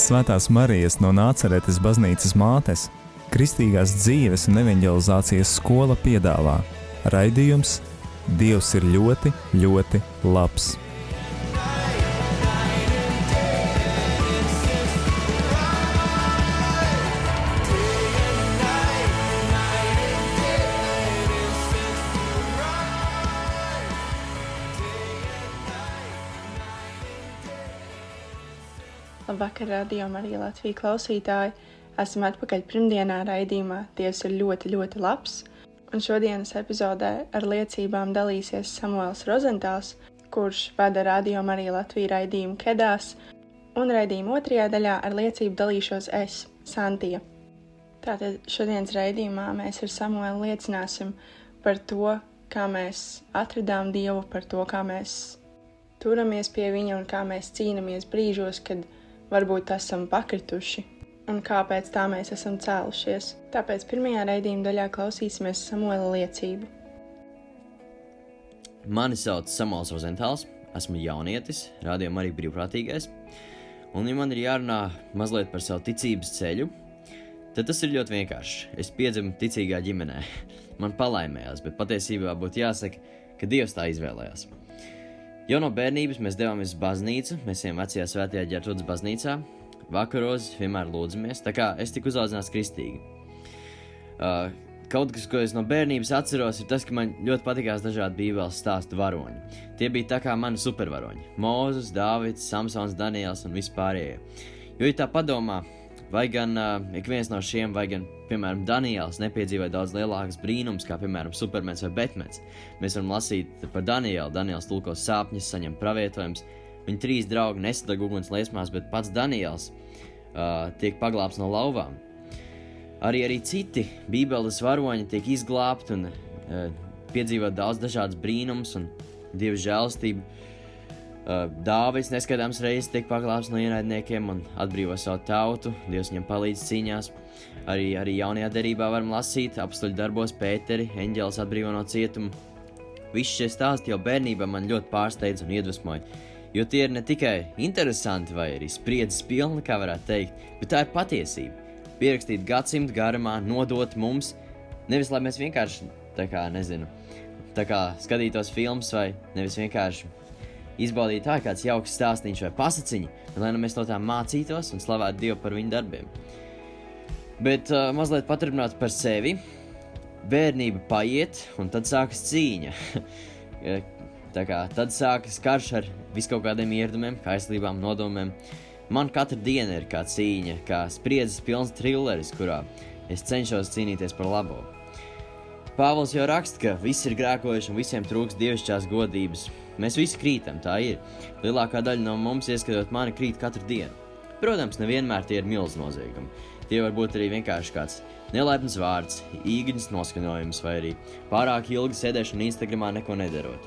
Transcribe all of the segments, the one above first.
Svētās Marijas no Nāceretes baznīcas mātes, Kristīgās dzīves un evanģelizācijas skola piedāvā raidījums Dievs ir ļoti, ļoti labs. Labvakar, radio Marija Latvija klausītāji! Esam atpakaļ pirmdienā raidījumā Dievs ir ļoti, ļoti labs, un šodienas epizodē ar liecībām dalīsies Samuēls Rozentāls, kurš vada radio Marija Latvija raidījumu Kedās, un raidījuma otrajā daļā ar liecību dalīšos es, Santija. Tātad šodienas raidījumā mēs ar Samuēlu liecināsim par to, kā mēs atradām Dievu, par to, kā mēs turamies pie Viņa un kā mēs cīnāmies brīžos, kad mēs varbūt esam pakrituši un kāpēc tā mēs esam cēlušies. Tāpēc pirmajā raidījuma daļā klausīsimies Samuela liecību. Mani sauc Samuels Rozentāls, esmu jaunietis, rādījumā arī brīvprātīgais. Un, ja man ir jārunā mazliet par savu ticības ceļu, tad tas ir ļoti vienkārši. Es piedzimu ticīgā ģimenē. Man palaimējās, bet patiesībā būtu jāsaka, ka Dievs tā izvēlējās. Jau no bērnības mēs devāmies uz baznīcu, mēs ejam vecajā svētajā ģērbtuves baznīcā. Vakaros vienmēr lūdzamies, tā kā es tiku uzaugusies kristīgi. Uh, kaut kas, ko es no bērnības atceros, ir tas, ka man ļoti patīkās dažādi bībeles stāstu varoņi. Tie bija tā kā mani supervaroņi - Mozus, Dāvids, Samsons, Daniels un vispārējie. Jo, ja tā padomā, vai gan uh, ik viens no šiem, vai gan piemēram, Daniels nepiedzīvoja daudz lielākas brīnums, kā piemēram Supermens vai Batmans. Mēs varam lasīt par Danielu. Daniels tulko sapņus, saņem pravietojumus. Viņa trīs draugi nesadeg uguns liesmās, bet pats Daniels uh, tiek paglābts no lauvām. Arī, arī citi Bībeles varoņi tiek izglābti un uh, piedzīvo daudz dažādas brīnumus un dievu žēlstību. Dāvids neskaidāms reizes tiek paglābts no ienaidniekiem un atbrīvo savu tautu. Dievs viņam palīdz cīņās. Arī, arī jaunajā derībā varam lasīt, apstuļu darbos Pēteri, eņģēlis atbrīvo no cietuma. Visi šie stāsti jau bērnībā man ļoti pārsteidza un iedvesmoja. Jo tie ir ne tikai interesanti vai arī spriedzes pilni, kā varētu teikt, bet tā ir patiesība. Pierakstīt gadsimtu garumā, nodot mums, nevis lai mēs vienkārši, tā kā, nezinu, tā kā skatītos filmas vai nevis vienkārši izbaudītu tā kāds jauks stāstīns vai pasaciņš, bet lai nu mēs no tām mācītos un slavētu Dievu par viņu darbiem. Bet uh, mazliet paturpināt par sevi. Bērnība paiet, un tad sākas cīņa. Tā kā tad sākas karš ar viskaut kādiem ieradumiem, kaislībām, nodomiem. Man katra diena ir kā cīņa, kā spriedzes pilns trilleris, kurā es cenšos cīnīties par labo. Pāvils jau raksta, ka visi ir grēkojuši un visiem trūks dievišķās godības. Mēs visi krītam, tā ir. Lielākā daļa no mums, ieskatot mani, krīt katru dienu. Protams, nevienmēr tie ir milzīgi noziegumi. Tie var būt arī vienkārši kāds nelaipns vārds, īgņas noskaņojums vai arī pārāk ilga sēdēšana Instagramā neko nedarot.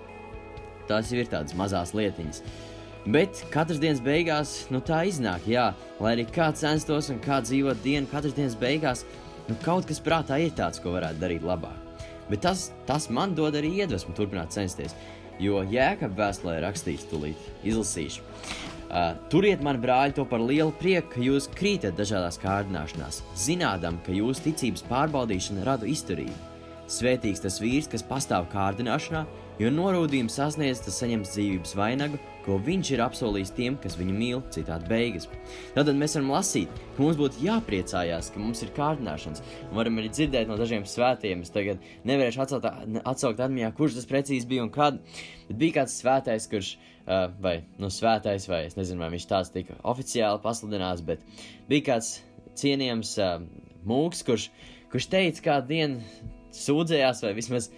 Tās jau ir tādas mazas lietiņas. Bet katras dienas beigās, nu tā iznāk, jā, lai arī kā censtos un kā dzīvot dienu, katras dienas beigās, nu kaut kas prātā ir tāds, ko varētu darīt labāk. Bet tas, tas man dod arī iedvesmu turpināt censties, jo jēkab vēstulē rakstīts, tūlīt izlasīšu. Uh, turiet man, brāļi, to par lielu prieku, ka jūs krītat dažādās kārdināšanās, zinādam, ka jūsu ticības pārbaudīšana rada izturību. Svētīgs tas vīrs, kas pastāv kārdināšanā, jo norūdījums sasniedz, tas saņems dzīvības vainagu, ko viņš ir apsolījis tiem, kas viņu mīl, citādi beigas. Tad mēs varam lasīt, ka mums būtu jāpriecājās, ka mums ir kārdināšanas, un varam arī dzirdēt no dažiem svētiem. Es tagad nevarēšu atsaukt, atsaukt atmiņā, kurš tas precīzi bija un kad. Bet bija kāds svētais, kurš, uh, vai nu, svētais, vai es nezinu, vai viņš tāds tika oficiāli pasludināts, bet bija kāds cienījams uh, mūks, kurš, kurš teica, kādu dienu sūdzējās, vai vismaz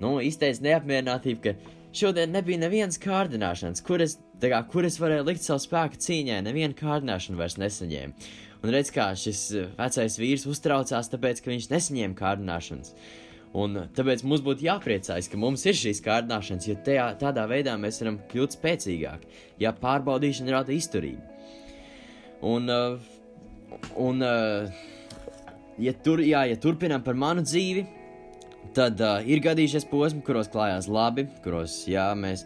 nu, izteica neapmierinātību, ka Šodien nebija nevienas kārdināšanas, kur es, kā, kur es varēju likt savu spēku cīņai, neviena kārdināšana vairs nesaņēma. Un redz, kā šis eh, vecais vīrs uztraucās, tāpēc, ka viņš nesaņēma kārdināšanas. Un tāpēc mums būtu jāpriecājas, ka mums ir šīs kārdināšanas, jo tajā, tādā veidā mēs varam kļūt spēcīgāki, ja pārbaudīšana rada izturību. Un, uh, un uh, ja, tur, jā, ja turpinām par manu dzīvi, Tad uh, ir gadījušies posmi, kuros klājās labi, kuros, jā, mēs,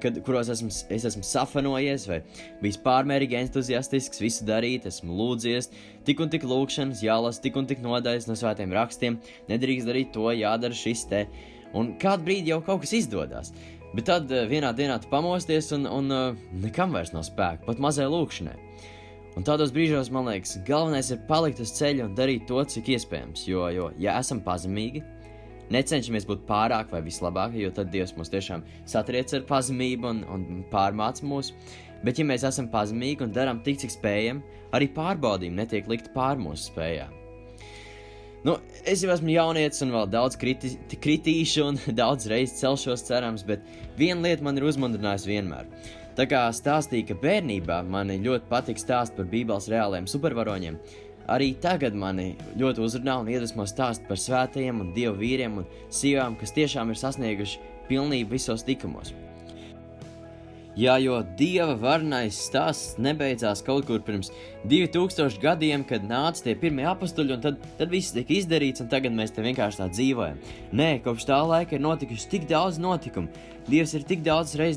kad, kuros esmu, es esmu safanojies, vai bijis pārmērīgi entuziastisks, visu darīt, esmu lūdzies, tik un tik lūkšanas, jālasa tik un tik nodaļas no svētiem rakstiem, nedrīkst darīt to, jādara šis te. Un kādu brīdi jau kaut kas izdodas. Bet tad uh, vienā dienā tu pamosties un, un uh, nekam vairs nav spēka, pat mazai lūkšanai. Un tādos brīžos, man liekas, galvenais ir palikt uz ceļa un darīt to, cik iespējams. Jo, jo ja esam pazemīgi, Necenšamies būt pārāk vai vislabākie, jo tad Dievs mūs tiešām satriec ar pazemību un, un pārmāca mūs. Bet, ja mēs esam pazemīgi un darām tik, cik spējam, arī pārbaudījumi netiek likt pār mūsu spējām. Nu, es jau esmu jaunietis un vēl daudz kriti, kritīšu un daudz reizes celšos cerams, bet viena lieta man ir uzmundrinājusi vienmēr. Tā kā stāstīja, ka bērnībā man ļoti patīk stāst par Bībeles reāliem supervaroņiem, Arī tagad mani ļoti uzrunā un iedvesmo stāst par svētajiem un dievu vīriem un sievām, kas tiešām ir sasnieguši pilnību visos likumos. Jā, jo dieva varnais stāsts nebeidzās kaut kur pirms 2000 gadiem, kad nāca tie pirmie apstuļi, un tad, tad viss tika izdarīts, un tagad mēs te vienkārši tā dzīvojam. Nē, kopš tā laika ir notikuši tik daudz notikumu. Dievs ir tik daudz reizes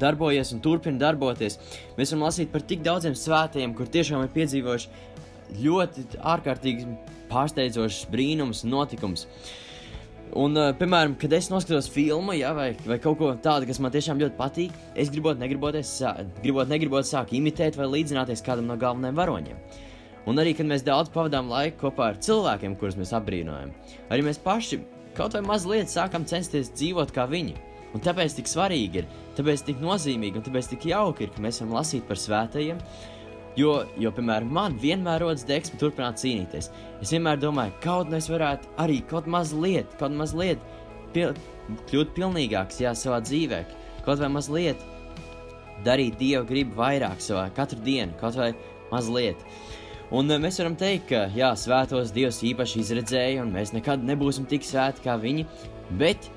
darbojies un turpina darboties. Mēs varam lasīt par tik daudziem svētajiem, kur tiešām ir piedzīvojuši ļoti ārkārtīgi pārsteidzošs brīnums, notikums. Un, uh, piemēram, kad es noskatos filmu, ja, vai, vai kaut ko tādu, kas man tiešām ļoti patīk, es gribot, negribot, es, gribot, negribot sāk imitēt vai līdzināties kādam no galvenajiem varoņiem. Un arī, kad mēs daudz pavadām laiku kopā ar cilvēkiem, kurus mēs apbrīnojam, arī mēs paši kaut vai mazliet sākam censties dzīvot kā viņi. Un tāpēc tik svarīgi ir, tāpēc tik nozīmīgi un tāpēc tik jauki ir, ka mēs varam lasīt par svētajiem, Jo, jo, piemēram, man vienmēr rodas deksme turpināt cīnīties. Es vienmēr domāju, kaut nu es varētu arī kaut mazliet, kaut mazliet pil kļūt pilnīgāks jā, savā dzīvē, kaut vai mazliet darīt dievu gribu vairāk savā katru dienu, kaut vai mazliet. Un eh, mēs varam teikt, ka jā, svētos Dievs īpaši izredzēja, un mēs nekad nebūsim tik svēti kā viņi, bet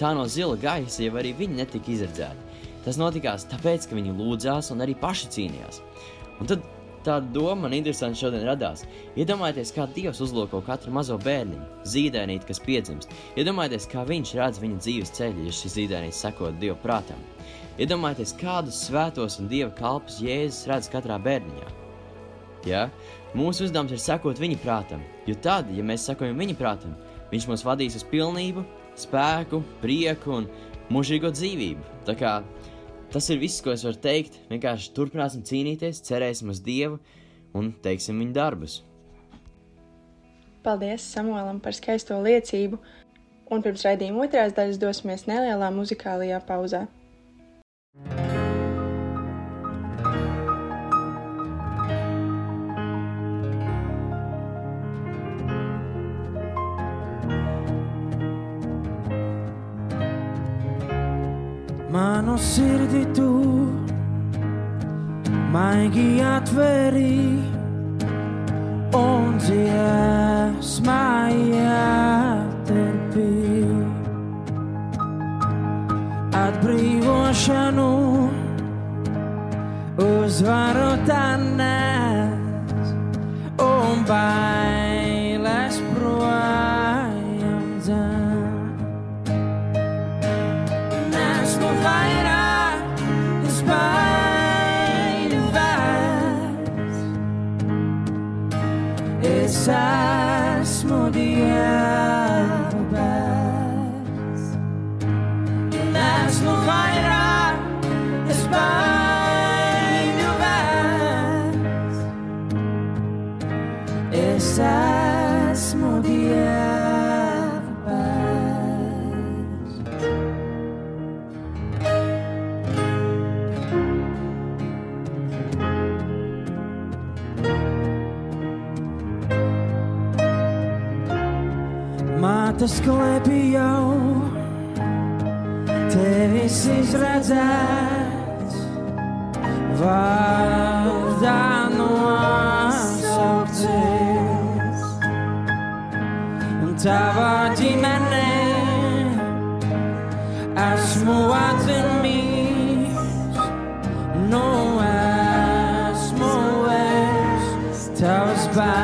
tā no zila gaisa jau arī viņi netika izredzēti. Tas notikās tāpēc, ka viņi lūdzās un arī paši cīnījās. Un tad tāda doma man interesanti šodien radās. Iedomājieties, kā Dievs uzlūko katru mazo bērniņu, zīdainīti, kas piedzimst. Iedomājieties, kā viņš redz viņa dzīves ceļu, ja šis zīdainītis sekot Dieva prātam. Iedomājieties, kādus svētos un Dieva kalpus Jēzus redz katrā bērniņā. Ja? Mūsu uzdevums ir sekot viņa prātam, jo tad, ja mēs sekojam viņa prātam, viņš mūs vadīs uz pilnību, spēku, prieku un mūžīgo dzīvību. Tā kā Tas ir viss, ko es varu teikt. Vienkārši turpināsim cīnīties, cerēsim uz Dievu un teiksim viņa darbus. Paldies Samuēlam par skaisto liecību, un pirms raidījuma otrās daļas dosimies nelielā muzikālajā pauzē. Sirdi tu maigi atveri un dziesmāja terpī atbrīvošanu uzvaru tā nes un bailes Mātes klēpī jau tevis izredzēts, vārdā nosaukties. Un tavā ģimenē esmu atzinīgs, nu esmu es tavs bērns.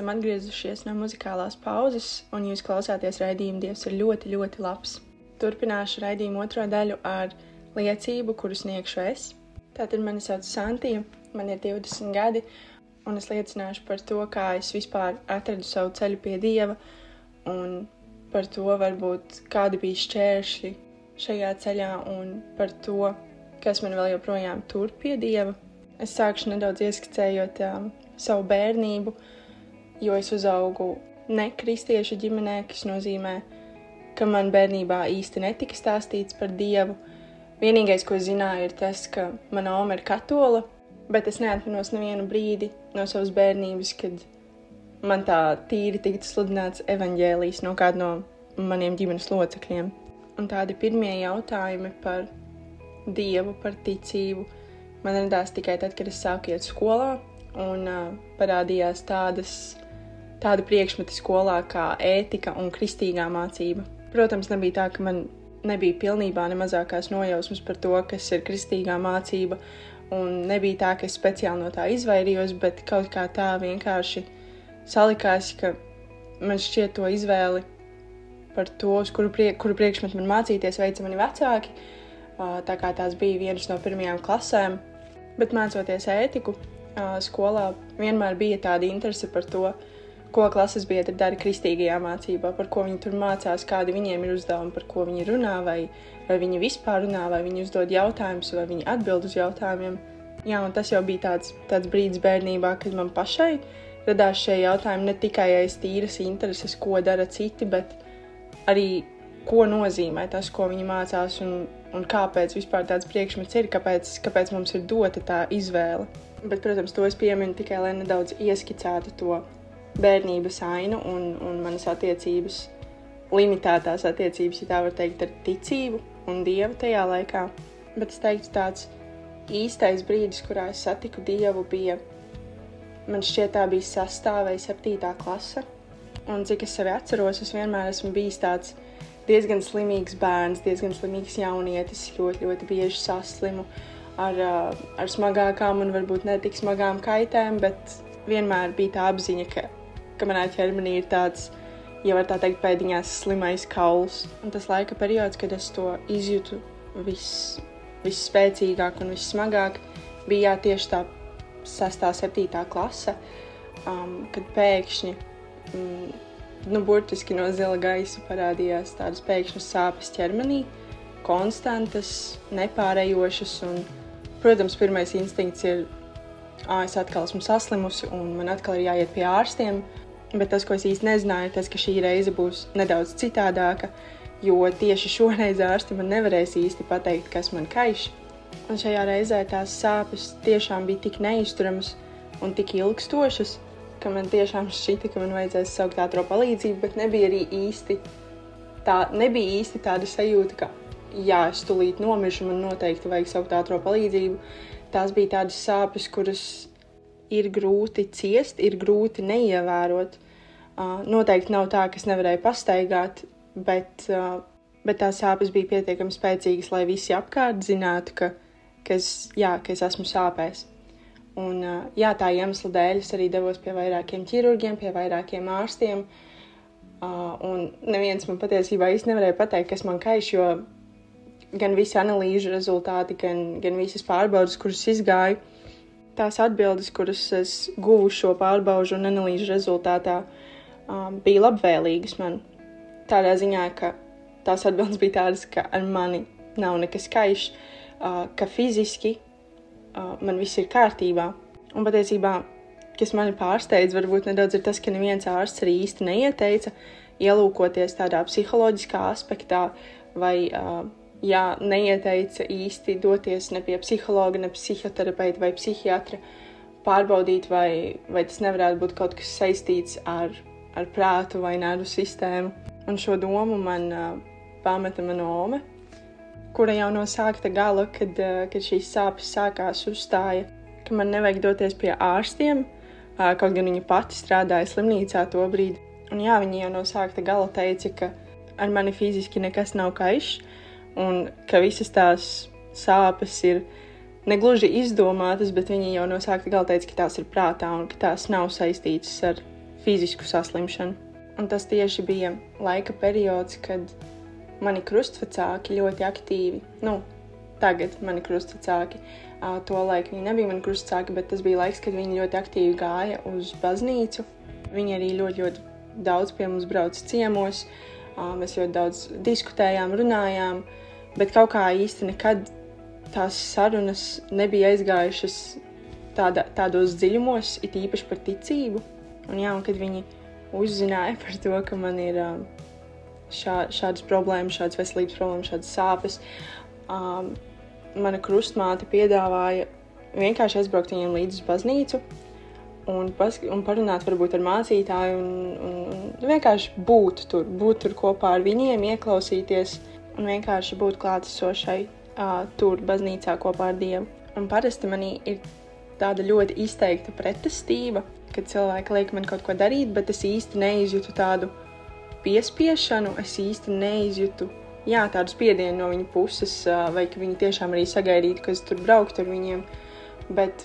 Esam atgriezušies no muzikālās pauzes, un jūs klausāties raidījuma Dievs ir ļoti, ļoti labs. Turpināšu raidījumu otro daļu ar liecību, kuru sniegšu es. Tātad mani sauc Santija, man ir 20 gadi, un es liecināšu par to, kā es vispār atradu savu ceļu pie Dieva, un par to varbūt kādi bija šķēršļi šajā ceļā, un par to, kas man vēl joprojām tur pie Dieva. Es sākšu nedaudz ieskicējot um, savu bērnību, jo es uzaugu nekristiešu ģimenē, kas nozīmē, ka man bērnībā īsti netika stāstīts par Dievu. Vienīgais, ko es zināju, ir tas, ka mana oma ir katola, bet es neatminos nevienu brīdi no savas bērnības, kad man tā tīri tika sludināts evaņģēlijs no kāda no maniem ģimenes locekļiem. Un tādi pirmie jautājumi par Dievu, par ticību man radās tikai tad, kad es sāku iet skolā un uh, parādījās tādas, tādi priekšmeti skolā kā ētika un kristīgā mācība. Protams, nebija tā, ka man nebija pilnībā ne mazākās nojausmas par to, kas ir kristīgā mācība, un nebija tā, ka es speciāli no tā izvairījos, bet kaut kā tā vienkārši salikās, ka man šķiet to izvēli par to, uz kuru, prie, kuru priekšmetu man mācīties, veica mani vecāki. Tā kā tās bija vienas no pirmajām klasēm, bet mācoties ētiku, skolā vienmēr bija tāda interese par to, ko klases biedri dara kristīgajā mācībā, par ko viņi tur mācās, kādi viņiem ir uzdevumi, par ko viņi runā, vai, vai viņi vispār runā, vai viņi uzdod jautājumus, vai viņi atbild uz jautājumiem. Jā, un tas jau bija tāds, tāds brīdis bērnībā, kad man pašai radās šie jautājumi ne tikai aiz tīras intereses, ko dara citi, bet arī ko nozīmē tas, ko viņi mācās, un, un kāpēc vispār tāds priekšmets ir, kāpēc, kāpēc mums ir dota tā izvēle. Bet, protams, to es pieminu tikai, lai nedaudz ieskicētu to bērnības ainu un, un manas attiecības, limitētās attiecības, ja tā var teikt, ar ticību un dievu tajā laikā. Bet es teiktu, tāds īstais brīdis, kurā es satiku dievu, bija man šķiet, tā bija sastāvā vai septītā klase. Un cik es sevi atceros, es vienmēr esmu bijis tāds diezgan slimīgs bērns, diezgan slimīgs jaunietis, ļoti, ļoti bieži saslimu ar, ar smagākām un varbūt ne tik smagām kaitēm, bet vienmēr bija tā apziņa, ka ka manā ķermenī ir tāds, ja var tā teikt, pēdiņās slimais kauls. Un tas laika periods, kad es to izjūtu vis, visspēcīgāk un vissmagāk, bija jā, tieši tā 6. un 7. klase, um, kad pēkšņi, mm, nu, burtiski no zila gaisa parādījās tādas pēkšņas sāpes ķermenī, konstantas, nepārējošas. Un, protams, pirmais instinkts ir, ah, es atkal esmu saslimusi un man atkal ir jāiet pie ārstiem. Bet tas, ko es īsti nezināju, tas, ka šī reize būs nedaudz citādāka, jo tieši šoreiz ārsti man nevarēs īsti pateikt, kas man kaiš. Un šajā reizē tās sāpes tiešām bija tik neizturamas un tik ilgstošas, ka man tiešām šķita, ka man vajadzēs saukt ātrā palīdzību, bet nebija arī īsti tā, nebija īsti tāda sajūta, ka, jā, es tulīt nomiršu, man noteikti vajag saukt ātrā palīdzību. Tās bija tādas sāpes, kuras ir grūti ciest, ir grūti neievērot. Uh, noteikti nav tā, ka es nevarēju pastaigāt, bet, uh, bet tās sāpes bija pietiekami spēcīgas, lai visi apkārt zinātu, ka, ka, es, jā, ka es esmu sāpēs. Un, uh, jā, tā iemesla dēļ es arī devos pie vairākiem ķirurgiem, pie vairākiem ārstiem. Uh, un neviens man patiesībā īsti nevarēja pateikt, kas man kaiš, jo gan visi analīžu rezultāti, gan, gan visas pārbaudas, kuras izgāju, tās atbildes, kuras es guvu šo pārbaudu un analīžu rezultātā, um, bija labvēlīgas man. Tādā ziņā, ka tās atbildes bija tādas, ka ar mani nav nekas kaišs, uh, ka fiziski uh, man viss ir kārtībā. Un patiesībā, kas mani pārsteidz, varbūt nedaudz ir tas, ka neviens ārsts arī īsti neieteica ielūkoties tādā psiholoģiskā aspektā vai uh, jā, neieteica īsti doties ne pie psihologa, ne psihoterapeita vai psihiatra, pārbaudīt, vai, vai tas nevarētu būt kaut kas saistīts ar, ar prātu vai nervu sistēmu. Un šo domu man uh, pameta mana ome, kura jau no sākta gala, kad, uh, kad šīs sāpes sākās, uzstāja, ka man nevajag doties pie ārstiem, uh, kaut gan viņa pati strādāja slimnīcā to brīdi. Un jā, viņa jau no sākta gala teica, ka ar mani fiziski nekas nav kaišs, un ka visas tās sāpes ir negluži izdomātas, bet viņi jau no sākta gala teica, ka tās ir prātā un ka tās nav saistītas ar fizisku saslimšanu. Un tas tieši bija laika periods, kad mani krustvecāki ļoti aktīvi, nu, tagad mani krustvecāki, to laiku viņi nebija mani krustvecāki, bet tas bija laiks, kad viņi ļoti aktīvi gāja uz baznīcu. Viņi arī ļoti, ļoti daudz pie mums brauca ciemos, mēs ļoti daudz diskutējām, runājām, bet kaut kā īsti nekad tās sarunas nebija aizgājušas tāda, tādos dziļumos, it īpaši par ticību. Un, jā, un kad viņi uzzināja par to, ka man ir šā, šādas problēmas, šādas veselības problēmas, šādas sāpes, um, mana krustmāte piedāvāja vienkārši aizbraukt viņiem līdzi uz baznīcu un, un parunāt varbūt ar mācītāju un, un, un vienkārši būt tur, būt tur kopā ar viņiem, ieklausīties un vienkārši būt klātesošai uh, tur, baznīcā kopā ar Dievu. Un parasti manī ir tāda ļoti izteikta pretestība, kad cilvēki liek man kaut ko darīt, bet es īsti neizjūtu tādu piespiešanu, es īsti neizjūtu jā, tādu spiedienu no viņa puses, uh, vai ka viņi tiešām arī sagaidītu, ka es tur brauktu ar viņiem. Bet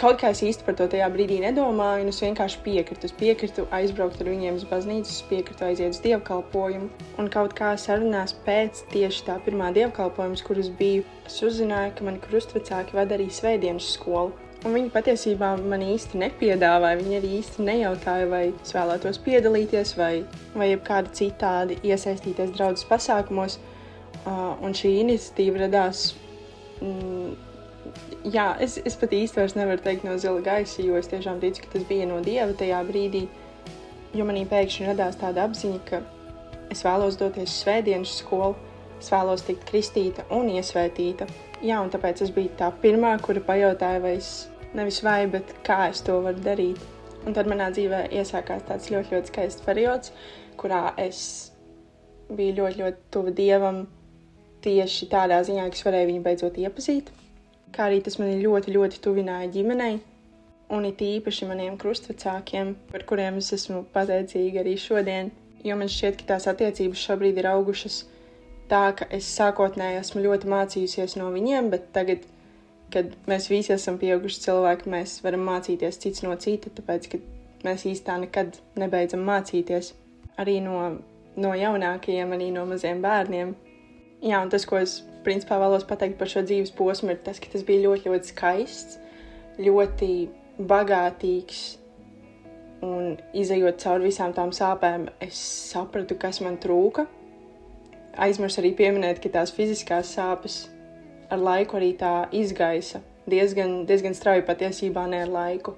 kaut kā es īsti par to tajā brīdī nedomāju, un es vienkārši piekritu. Es piekritu aizbraukt ar viņiem uz baznīcu, es piekritu aiziet uz dievkalpojumu. Un kaut kā sarunās pēc tieši tā pirmā dievkalpojuma, kuras biju, es uzzināju, ka mani krustvecāki vada arī svētdienas skolu. Un viņi patiesībā man īsti nepiedāvāja. Viņi arī īsti nejautāja, vai es vēlētos piedalīties, vai, vai kādi citādi iesaistīties draudzes pasākumos. Uh, un šī iniciatīva radās mm, jā, es, es pat vairs nevaru teikt no zila gaisa, jo es tiešām ticu, ka tas bija no dieva tajā brīdī. Jo manī pēkšņi radās tāda apziņa, ka es vēlos doties uz svētdienas skolu, es vēlos tikt kristīta un iesvētīta. Jā, un tāpēc es biju tā pirmā, kura pajautāja, vai es nevis vai, bet kā es to varu darīt. Un tad manā dzīvē iesākās tāds ļoti, ļoti skaists periods, kurā es biju ļoti, ļoti tuva dievam tieši tādā ziņā, ka es varēju viņu beidzot iepazīt kā arī tas mani ļoti, ļoti tuvināja ģimenei, un it īpaši maniem krustvecākiem, par kuriem es esmu pateicīga arī šodien, jo man šķiet, ka tās attiecības šobrīd ir augušas tā, ka es sākotnēji esmu ļoti mācījusies no viņiem, bet tagad, kad mēs visi esam pieauguši cilvēki, mēs varam mācīties cits no cita, tāpēc, ka mēs īstā nekad nebeidzam mācīties. Arī no, no jaunākajiem, arī no maziem bērniem. Jā, un tas, ko es principā vēlos pateikt par šo dzīves posmu, ir tas, ka tas bija ļoti, ļoti skaists, ļoti bagātīgs. Un izējot cauri visām tām sāpēm, es sapratu, kas man trūka. Aizmirsu arī pieminēt, ka tās fiziskās sāpes ar laiku arī tā izgaisa. Diezgan, diezgan strauji patiesībā ne ar laiku.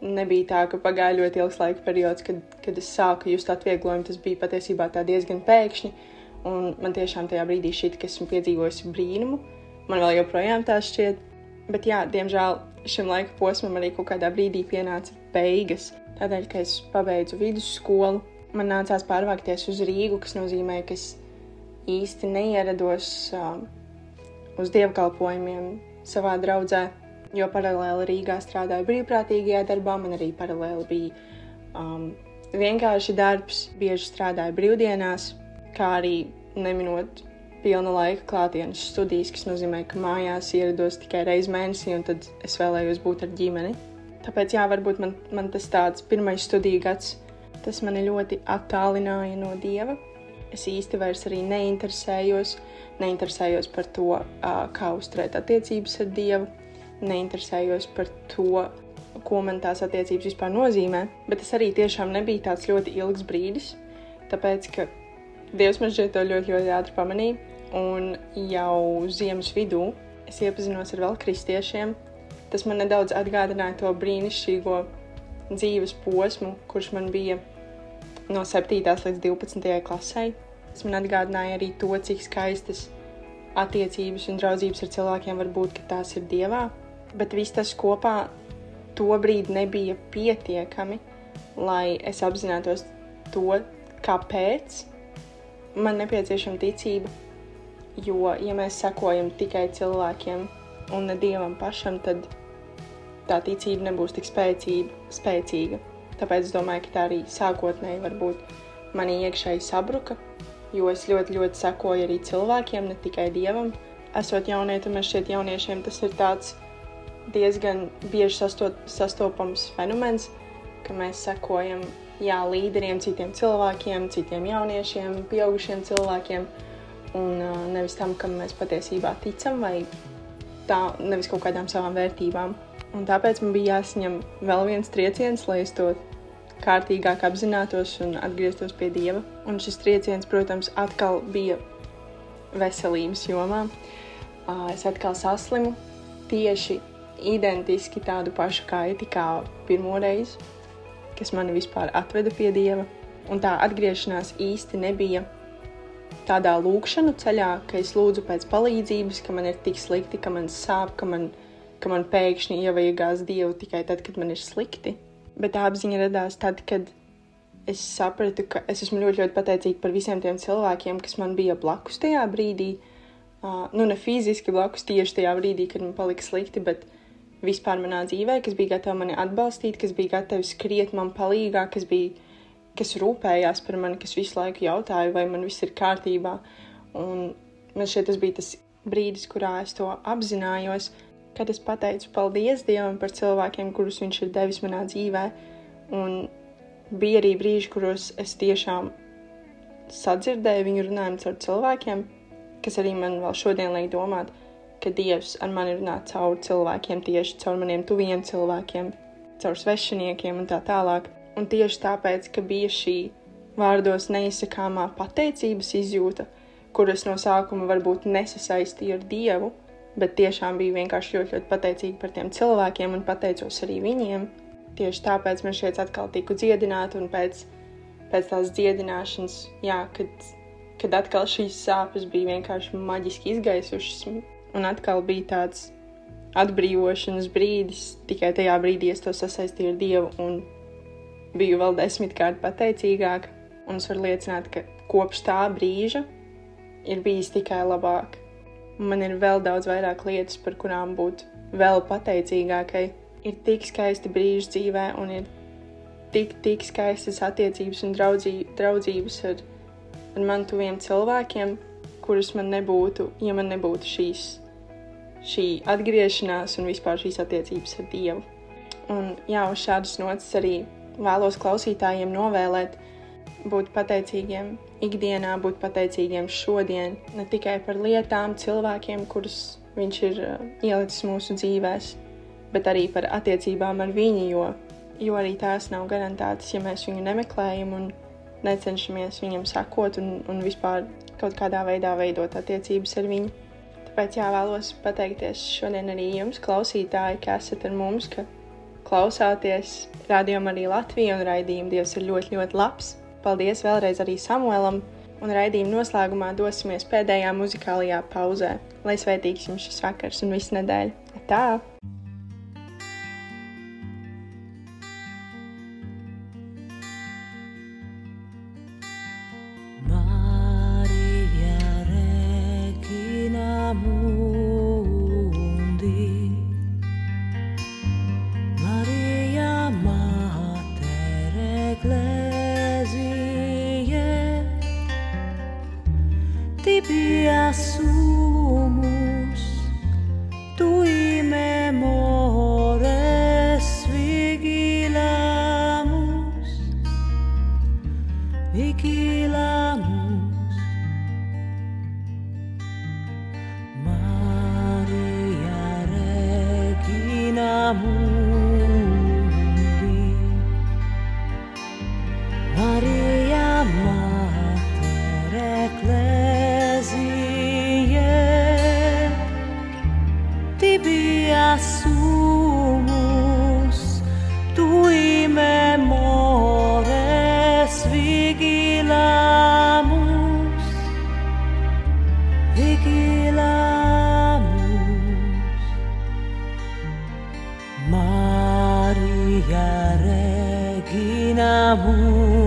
Nebija tā, ka pagāja ļoti ilgs laika periods, kad, kad es sāku just atvieglojumu. Tas bija patiesībā diezgan pēkšņi. Un man tiešām tajā brīdī šķita, ka esmu piedzīvojusi brīnumu. Man vēl joprojām tā šķiet. Bet, jā, diemžēl šim laika posmam arī kaut kādā brīdī pienāca beigas. Tādēļ, ka es pabeidzu vidusskolu, man nācās pārvākties uz Rīgu, kas nozīmē, ka es īsti neierados uh, uz dievkalpojumiem savā draudzē, jo paralēli Rīgā strādāju brīvprātīgajā darbā, man arī paralēli bija um, vienkārši darbs, bieži strādāju brīvdienās, kā arī neminot pilna laika klātienes studijas, kas nozīmē, ka mājās ierados tikai reizi mēnesī, un tad es vēlējos būt ar ģimeni. Tāpēc, jā, varbūt man, man tas tāds pirmais studiju gads, tas mani ļoti attālināja no Dieva. Es īsti vairs arī neinteresējos, neinteresējos par to, kā uzturēt attiecības ar Dievu, neinteresējos par to, ko man tās attiecības vispār nozīmē. Bet tas arī tiešām nebija tāds ļoti ilgs brīdis, tāpēc, ka Dievs man šeit to ļoti, ļoti ātri pamanīja. Un jau ziemas vidū es iepazinos ar vēl kristiešiem. Tas man nedaudz atgādināja to brīnišķīgo dzīves posmu, kurš man bija no 7. līdz 12. klasē. Tas man atgādināja arī to, cik skaistas attiecības un draudzības ar cilvēkiem var būt, ka tās ir dievā. Bet viss tas kopā to brīdi nebija pietiekami, lai es apzinātos to, kāpēc man nepieciešama ticība. Jo, ja mēs sekojam tikai cilvēkiem un ne dievam pašam, tad tā ticība nebūs tik spēcīga. spēcīga. Tāpēc es domāju, ka tā arī sākotnēji varbūt manī iekšēji sabruka, jo es ļoti, ļoti sekoju arī cilvēkiem, ne tikai dievam. Esot jaunietim, man šķiet, jauniešiem tas ir tāds diezgan bieži sastot, sastopams fenomens, ka mēs sekojam jā, līderiem, citiem cilvēkiem, citiem jauniešiem, pieaugušiem cilvēkiem, un uh, nevis tam, kam mēs patiesībā ticam, vai tā, nevis kaut kādām savām vērtībām. Un tāpēc man bija jāsaņem vēl viens trieciens, lai es to kārtīgāk apzinātos un atgrieztos pie Dieva. Un šis trieciens, protams, atkal bija veselības jomā. Uh, es atkal saslimu tieši identiski tādu pašu kaiti kā pirmo reizi kas mani vispār atveda pie Dieva. Un tā atgriešanās īsti nebija tādā lūkšanu ceļā, ka es lūdzu pēc palīdzības, ka man ir tik slikti, ka man sāp, ka man, ka man pēkšņi ievajagās Dievu tikai tad, kad man ir slikti. Bet tā apziņa radās tad, kad es sapratu, ka es esmu ļoti, ļoti pateicīga par visiem tiem cilvēkiem, kas man bija blakus tajā brīdī. Uh, nu, ne fiziski blakus tieši tajā brīdī, kad man palika slikti, bet vispār manā dzīvē, kas bija gatavi mani atbalstīt, kas bija gatavi skriet man palīgā, kas bija, kas rūpējās par mani, kas visu laiku jautāja, vai man viss ir kārtībā. Un man šķiet, tas bija tas brīdis, kurā es to apzinājos, kad es pateicu paldies Dievam par cilvēkiem, kurus Viņš ir devis manā dzīvē. Un bija arī brīži, kuros es tiešām sadzirdēju viņu runājumu caur cilvēkiem, kas arī man vēl šodien liek domāt, ka Dievs ar mani runā caur cilvēkiem, tieši caur maniem tuviem cilvēkiem, caur svešiniekiem un tā tālāk. Un tieši tāpēc, ka bija šī vārdos neizsakāmā pateicības izjūta, kuras no sākuma varbūt nesasaistīja ar Dievu, bet tiešām bija vienkārši ļoti, ļoti pateicīga par tiem cilvēkiem un pateicos arī viņiem. Tieši tāpēc man šeit atkal tiku dziedināta un pēc, pēc tās dziedināšanas, jā, kad, kad atkal šīs sāpes bija vienkārši maģiski izgaisušas, un atkal bija tāds atbrīvošanas brīdis. Tikai tajā brīdī es to sasaistīju ar Dievu un biju vēl desmitkārt pateicīgāka. Un es varu liecināt, ka kopš tā brīža ir bijis tikai labāk. Man ir vēl daudz vairāk lietas, par kurām būt vēl pateicīgākai. Ir tik skaisti brīži dzīvē, un ir tik, tik skaistas attiecības un draudzī, draudzības ar, ar man tuviem cilvēkiem, kuras man nebūtu, ja man nebūtu šīs šī atgriešanās un vispār šīs attiecības ar Dievu. Un jā, uz šādas nots arī vēlos klausītājiem novēlēt būt pateicīgiem ikdienā, būt pateicīgiem šodien, ne tikai par lietām, cilvēkiem, kurus viņš ir uh, ielicis mūsu dzīvēs, bet arī par attiecībām ar viņu, jo, jo arī tās nav garantētas, ja mēs viņu nemeklējam un necenšamies viņam sakot un, un vispār kaut kādā veidā veidot attiecības ar viņu. Tāpēc jā, vēlos pateikties šodien arī jums, klausītāji, ka esat ar mums, ka klausāties rādījumā arī Latviju un raidījumu Dievs ir ļoti, ļoti labs. Paldies vēlreiz arī Samuēlam, un raidījuma noslēgumā dosimies pēdējā muzikālajā pauzē. Lai svētīgs jums šis vakars un viss nedēļa! Tā! Tibia sumus Tui 那雾。